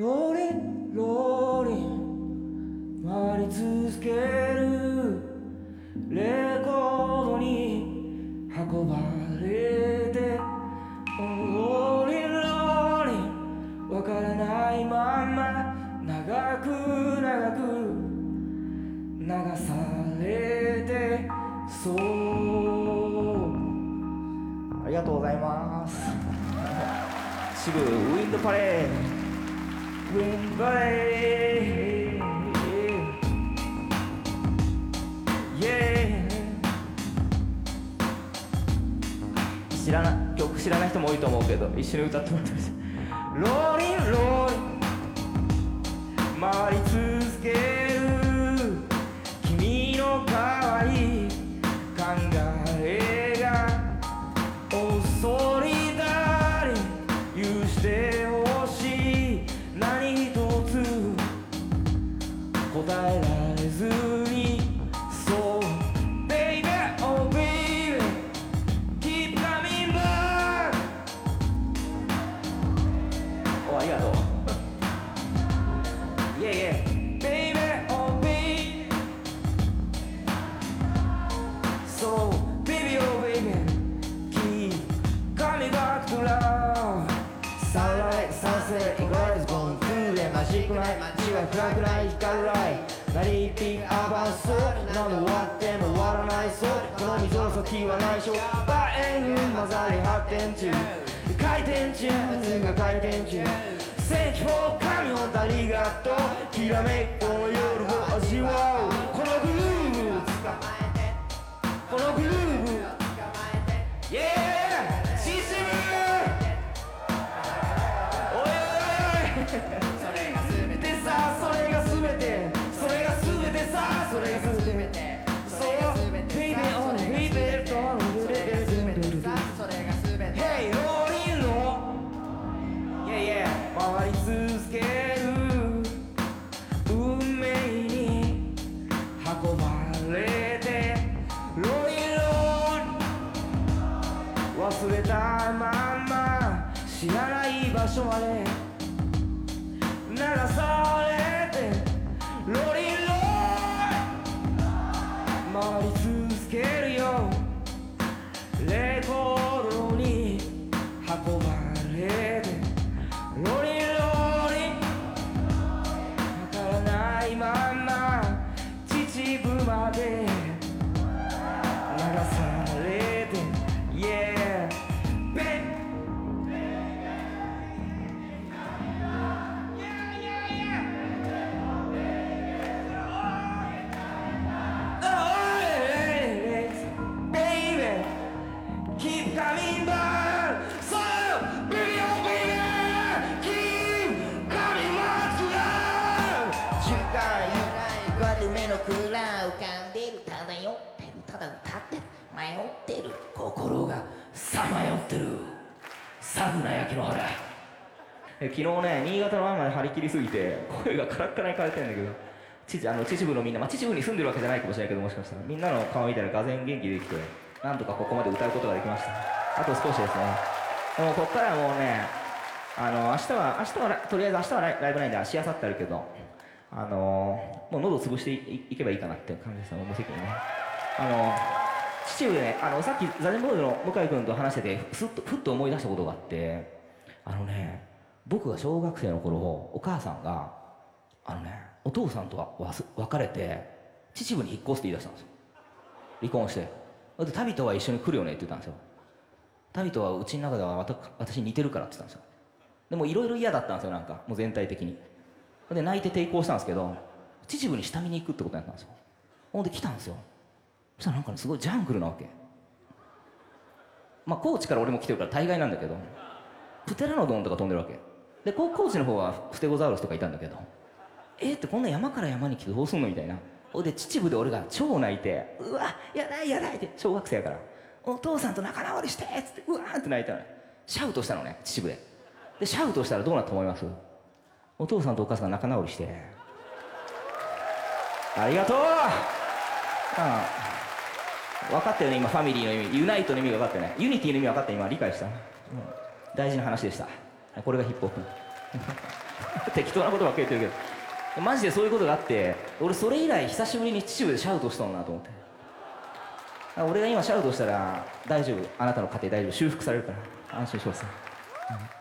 ローリンローリン回り続けるレコードに運ばれてローリンローリンわからないまま長く長く流されてそうありがとうございます渋ウィンドパレードウィンドパレード Yeah. 知らない曲知らない人も多いと思うけど一緒に歌ってもらってましたローリンロ Yeah yeah baby oh baby So baby oh baby keep coming back to love Sunlight sunset rise gone through the magic night 街は暗くない光るライラリーピンアバンス何度終わっても終わらないそうこの溝の先は内緒バーエング混ざり発展中回転中渦が回転中 Thank you ときらめくこの夜を味わうこのグルーブこのグルーブ Yeah! システムおいおいおいそれが全てさそれが全てそれが全てさそれが全てそう Baby on baby と Hey ローリンの Yeah yeah 回り続け忘れたまんま知らない場所まで流されってるたって迷ってる心がさまよってるサフな焼きの原昨日ね新潟のままで張り切りすぎて声がカラッカラに枯れてるんだけど秩あの秩父のみんな、まあ、秩父に住んでるわけじゃないかもしれないけどもしかしたらみんなの顔見たらがぜん元気できてなんとかここまで歌うことができました。あと少しですね。もうこっからはもうねあの明日は明日はとりあえず明日はライライブないんで明日明後日あるけどあのもう喉潰していいけばいいかなっていう感じですよ無責任ね。あの秩父でねあのさっきザゼンボーイの向井君と話しててふっとふっと思い出したことがあってあのね僕が小学生の頃お母さんがあのねお父さんとは別れて秩父に引っ越すって言い出したんですよ。離婚して。で旅とは一緒に来るよねって言ったんですよ。旅とはうちの中では私似てるからって言ったんですよ。でもいろいろ嫌だったんですよなんかもう全体的に。で泣いて抵抗したんですけど秩父に下見に行くってことになったんですよ。ほんで来たんですよ。そしたらなんかすごいジャングルなわけ。まあ高知から俺も来てるから大概なんだけどプテラノドンとか飛んでるわけ。でこう高知の方はステゴザウルスとかいたんだけどえー、ってこんな山から山に来てどうすんのみたいな。ほんで秩父で俺が超泣いてうわやだいやだいって小学生やからお父さんと仲直りしてっつってうわーって泣いたのね。シャウトしたのね秩父で。でシャウトしたらどうなったと思います？お父さんとお母さんが仲直りして。ありがとう。ああ。分かったよね今ファミリーの意味。 unite の意味が分かったよね unity の意味分かった今理解した、うん、大事な話でした。これがヒップホップ。適当なことばっかり言ってるけど。マジでそういうことがあって俺それ以来久しぶりに秩父でシャウトしたんなと思って。俺が今シャウトしたら大丈夫。あなたの家庭大丈夫。修復されるから。安心してください